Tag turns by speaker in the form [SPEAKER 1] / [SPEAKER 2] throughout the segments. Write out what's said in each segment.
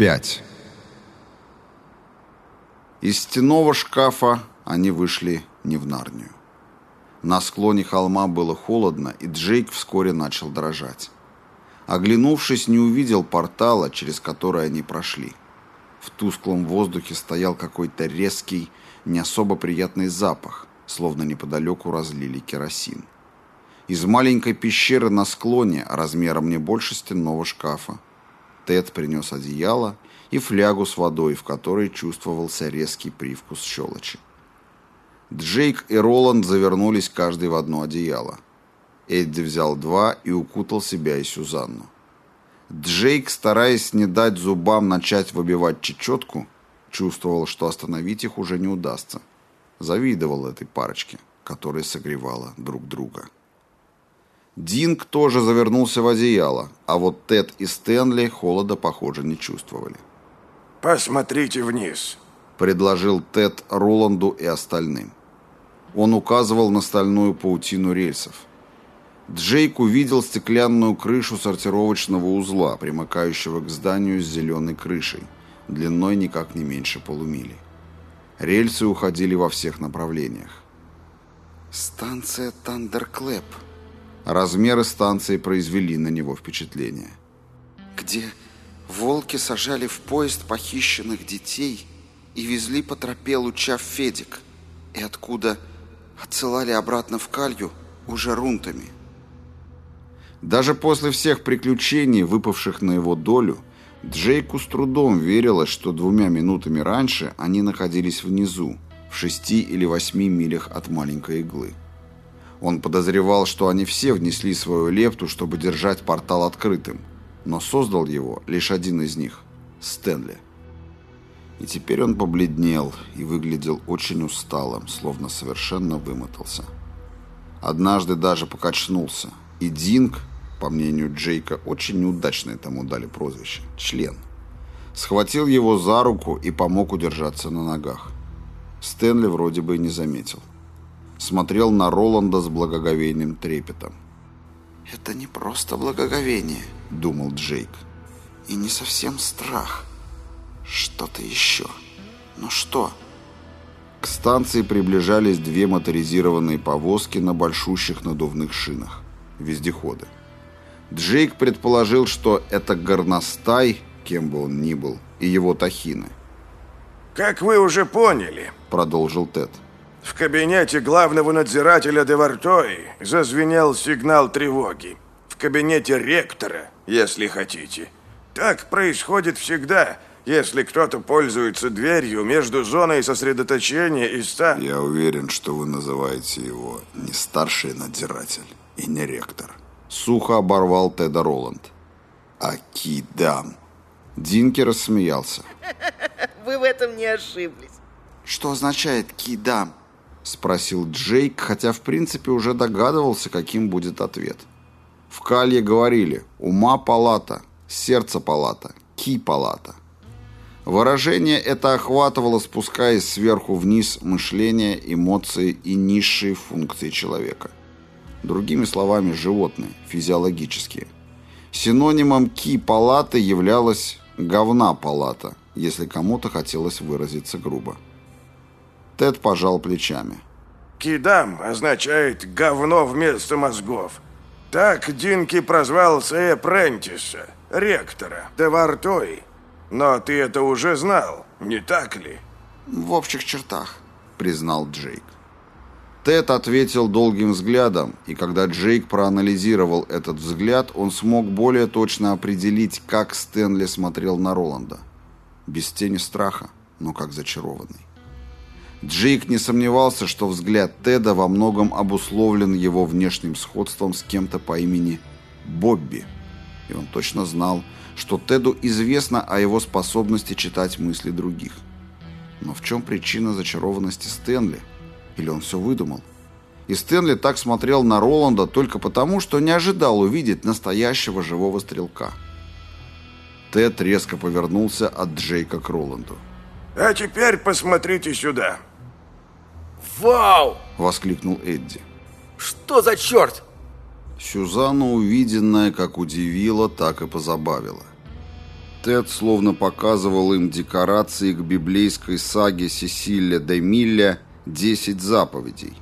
[SPEAKER 1] 5. Из стенного шкафа они вышли не в Нарнию. На склоне холма было холодно, и Джейк вскоре начал дрожать. Оглянувшись, не увидел портала, через который они прошли. В тусклом воздухе стоял какой-то резкий, не особо приятный запах, словно неподалеку разлили керосин. Из маленькой пещеры на склоне, размером не больше стенного шкафа, Тед принес одеяло и флягу с водой, в которой чувствовался резкий привкус щелочи. Джейк и Роланд завернулись каждый в одно одеяло. Эдди взял два и укутал себя и Сюзанну. Джейк, стараясь не дать зубам начать выбивать чечетку, чувствовал, что остановить их уже не удастся. Завидовал этой парочке, которая согревала друг друга. Динг тоже завернулся в одеяло, а вот Тед и Стэнли холода, похоже, не чувствовали.
[SPEAKER 2] «Посмотрите вниз», —
[SPEAKER 1] предложил Тед Роланду и остальным. Он указывал на стальную паутину рельсов. Джейк увидел стеклянную крышу сортировочного узла, примыкающего к зданию с зеленой крышей, длиной никак не меньше полумили. Рельсы уходили во всех направлениях.
[SPEAKER 3] «Станция Тандерклэп»,
[SPEAKER 1] Размеры станции произвели на него впечатление.
[SPEAKER 3] где волки сажали в поезд похищенных детей и везли по тропе луча в Федик, и откуда отсылали обратно в Калью уже рунтами.
[SPEAKER 1] Даже после всех приключений, выпавших на его долю, Джейку с трудом верилось, что двумя минутами раньше они находились внизу, в шести или восьми милях от маленькой иглы. Он подозревал, что они все внесли свою лепту, чтобы держать портал открытым, но создал его лишь один из них – Стэнли. И теперь он побледнел и выглядел очень усталым, словно совершенно вымотался. Однажды даже покачнулся, и Динг, по мнению Джейка, очень неудачно этому дали прозвище – член. Схватил его за руку и помог удержаться на ногах. Стэнли вроде бы не заметил смотрел на Роланда с благоговейным трепетом.
[SPEAKER 3] «Это не просто благоговение», —
[SPEAKER 1] думал Джейк.
[SPEAKER 3] «И не совсем страх. Что-то еще. Но что?»
[SPEAKER 1] К станции приближались две моторизированные повозки на большущих надувных шинах. Вездеходы. Джейк предположил, что это горностай, кем бы он ни был, и его тахины.
[SPEAKER 2] «Как вы уже поняли», —
[SPEAKER 1] продолжил Тед, —
[SPEAKER 2] в кабинете главного надзирателя Девартой зазвенел сигнал тревоги. В кабинете ректора, если хотите. Так происходит всегда, если кто-то пользуется дверью между зоной сосредоточения и ста...
[SPEAKER 1] Я уверен, что вы называете его не старший надзиратель и не ректор. Сухо оборвал Теда Роланд. А Кидам. Динки рассмеялся.
[SPEAKER 4] Вы в этом не ошиблись.
[SPEAKER 3] Что означает «кидам»?
[SPEAKER 1] — спросил Джейк, хотя в принципе уже догадывался, каким будет ответ. В Калье говорили «ума палата», «сердце палата», «ки палата». Выражение это охватывало, спускаясь сверху вниз, мышление, эмоции и низшие функции человека. Другими словами, животные, физиологические. Синонимом «ки палаты» являлась «говна палата», если кому-то хотелось выразиться грубо. Тед пожал плечами.
[SPEAKER 2] «Кидам» означает «говно вместо мозгов». Так Динки прозвал Сэя Прентиса, ректора, Девартой. Но ты это уже знал, не так ли?
[SPEAKER 3] В общих чертах,
[SPEAKER 1] признал Джейк. Тед ответил долгим взглядом, и когда Джейк проанализировал этот взгляд, он смог более точно определить, как Стэнли смотрел на Роланда. Без тени страха, но как зачарованный. Джейк не сомневался, что взгляд Теда во многом обусловлен его внешним сходством с кем-то по имени Бобби. И он точно знал, что Теду известно о его способности читать мысли других. Но в чем причина зачарованности Стэнли? Или он все выдумал? И Стэнли так смотрел на Роланда только потому, что не ожидал увидеть настоящего живого стрелка. Тед резко повернулся от Джейка к Роланду.
[SPEAKER 2] «А теперь посмотрите сюда!»
[SPEAKER 4] «Вау!»
[SPEAKER 1] — воскликнул Эдди.
[SPEAKER 4] «Что за черт?»
[SPEAKER 1] Сюзанну увиденное как удивило, так и позабавило. Тед словно показывал им декорации к библейской саге Сесилия де Милля «Десять заповедей»,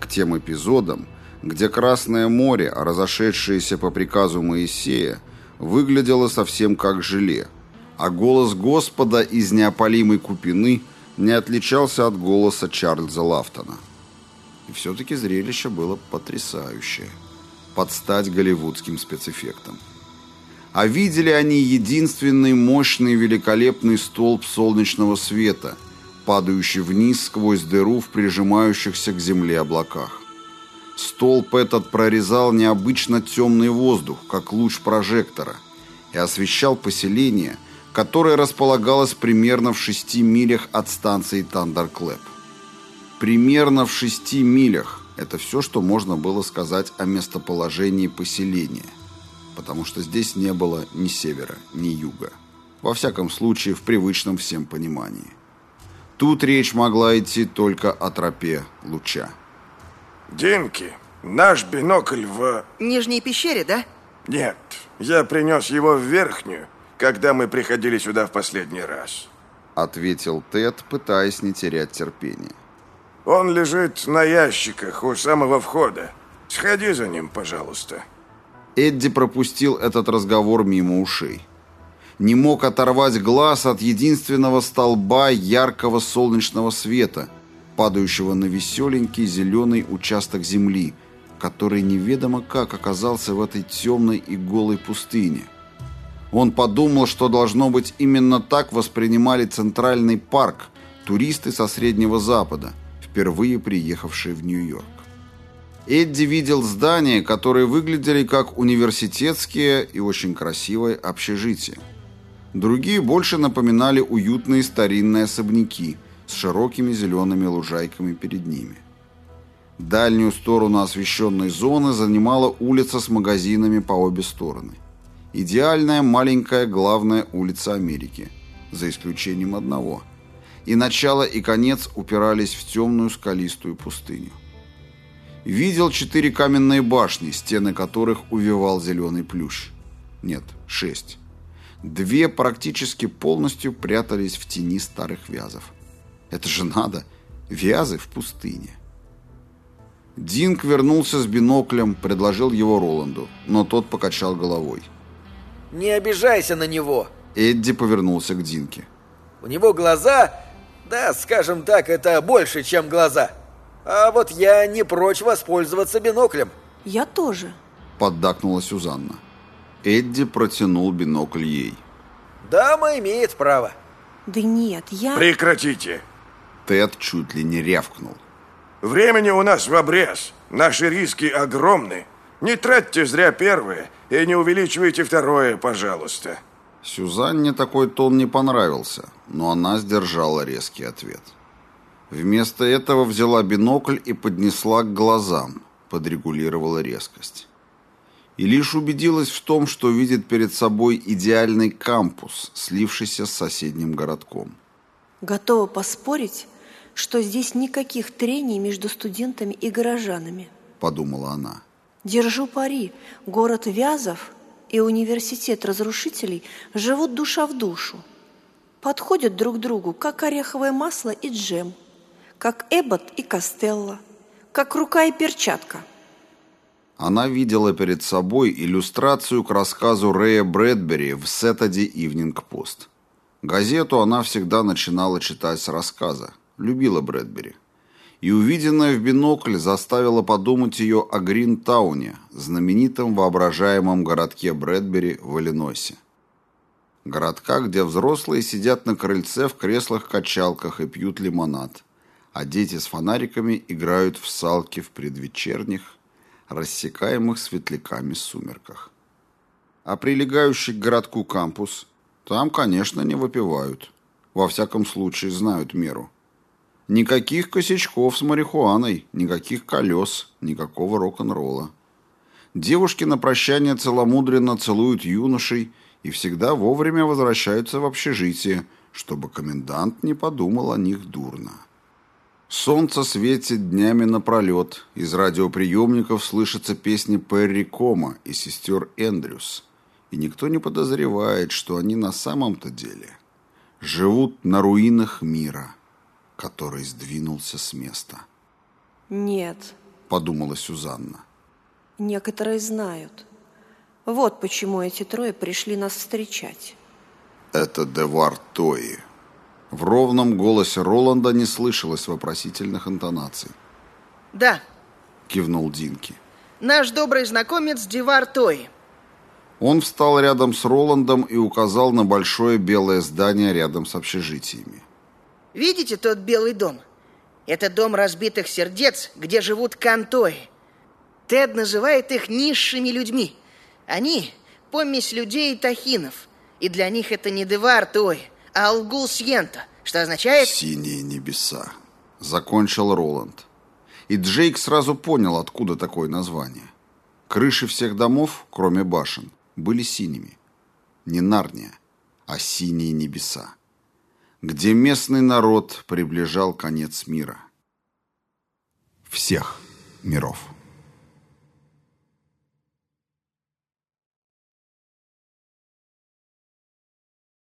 [SPEAKER 1] к тем эпизодам, где Красное море, разошедшееся по приказу Моисея, выглядело совсем как желе, а голос Господа из неопалимой купины не отличался от голоса Чарльза Лафтона. И все-таки зрелище было потрясающее. Под стать голливудским спецэффектам. А видели они единственный мощный великолепный столб солнечного света, падающий вниз сквозь дыру в прижимающихся к земле облаках. Столб этот прорезал необычно темный воздух, как луч прожектора, и освещал поселение, которое располагалось примерно в шести милях от станции Тандерклэп. Примерно в шести милях – это все, что можно было сказать о местоположении поселения, потому что здесь не было ни севера, ни юга. Во всяком случае, в привычном всем понимании. Тут речь могла идти только о тропе луча.
[SPEAKER 2] Динки, наш бинокль в...
[SPEAKER 4] Нижней пещере, да?
[SPEAKER 2] Нет, я принес его в верхнюю, когда мы приходили сюда в последний раз.
[SPEAKER 1] Ответил Тед, пытаясь не терять терпения.
[SPEAKER 2] Он лежит на ящиках у самого входа. Сходи за ним, пожалуйста.
[SPEAKER 1] Эдди пропустил этот разговор мимо ушей. Не мог оторвать глаз от единственного столба яркого солнечного света, падающего на веселенький зеленый участок земли, который неведомо как оказался в этой темной и голой пустыне. Он подумал, что должно быть именно так воспринимали Центральный парк туристы со Среднего Запада, впервые приехавшие в Нью-Йорк. Эдди видел здания, которые выглядели как университетские и очень красивые общежития. Другие больше напоминали уютные старинные особняки с широкими зелеными лужайками перед ними. Дальнюю сторону освещенной зоны занимала улица с магазинами по обе стороны. Идеальная маленькая главная улица Америки, за исключением одного. И начало и конец упирались в темную скалистую пустыню. Видел четыре каменные башни, стены которых увивал зеленый плющ. Нет, шесть. Две практически полностью прятались в тени старых вязов. Это же надо, вязы в пустыне. Динк вернулся с биноклем, предложил его Роланду, но тот покачал головой.
[SPEAKER 4] Не обижайся на него.
[SPEAKER 1] Эдди повернулся к Динке.
[SPEAKER 4] У него глаза, да, скажем так, это больше, чем глаза. А вот я не прочь воспользоваться биноклем.
[SPEAKER 5] Я тоже.
[SPEAKER 1] Поддакнула Сюзанна. Эдди протянул бинокль ей.
[SPEAKER 4] Дама имеет право.
[SPEAKER 5] Да нет, я...
[SPEAKER 2] Прекратите.
[SPEAKER 1] Тед чуть ли не рявкнул.
[SPEAKER 2] Времени у нас в обрез. Наши риски огромны. Не тратьте зря первое и не увеличивайте второе, пожалуйста.
[SPEAKER 1] Сюзанне такой тон не понравился, но она сдержала резкий ответ. Вместо этого взяла бинокль и поднесла к глазам, подрегулировала резкость. И лишь убедилась в том, что видит перед собой идеальный кампус, слившийся с соседним городком.
[SPEAKER 5] Готова поспорить, что здесь никаких трений между студентами и горожанами.
[SPEAKER 1] Подумала она.
[SPEAKER 5] Держу пари, город Вязов и университет разрушителей живут душа в душу. Подходят друг другу, как ореховое масло и джем, как Эббот и Костелло, как рука и перчатка.
[SPEAKER 1] Она видела перед собой иллюстрацию к рассказу Рэя Брэдбери в Saturday Evening Post. Газету она всегда начинала читать с рассказа, любила Брэдбери. И увиденное в бинокль заставило подумать ее о Гринтауне, знаменитом воображаемом городке Брэдбери в Иллинойсе. Городка, где взрослые сидят на крыльце в креслах-качалках и пьют лимонад, а дети с фонариками играют в салки в предвечерних, рассекаемых светляками сумерках. А прилегающий к городку кампус, там, конечно, не выпивают. Во всяком случае, знают меру. Никаких косячков с марихуаной, никаких колес, никакого рок-н-ролла. Девушки на прощание целомудренно целуют юношей и всегда вовремя возвращаются в общежитие, чтобы комендант не подумал о них дурно. Солнце светит днями напролет, из радиоприемников слышатся песни Перри Кома и сестер Эндрюс, И никто не подозревает, что они на самом-то деле живут на руинах мира, который сдвинулся с места.
[SPEAKER 5] Нет,
[SPEAKER 1] Подумала Сюзанна.
[SPEAKER 5] некоторые знают. Вот почему эти трое пришли нас встречать.
[SPEAKER 1] Это Девар Тои. В ровном голосе Роланда не слышалось вопросительных интонаций.
[SPEAKER 6] Да,
[SPEAKER 1] Кивнул Динки.
[SPEAKER 6] наш добрый знакомец Дивар Той.
[SPEAKER 1] Он встал рядом с Роландом и указал на большое белое здание рядом с общежитиями.
[SPEAKER 6] Видите тот белый дом? Это дом разбитых сердец, где живут кантои. Тед называет их низшими людьми. Они – помесь людей и тахинов. И для них это не Девар Той, а Алгул Сьента, что означает...
[SPEAKER 1] «Синие небеса», — закончил Роланд. И Джейк сразу понял, откуда такое название. Крыши всех домов, кроме башен, были синими. Не Нарния, а синие небеса. Где местный народ приближал конец мира. Всех миров.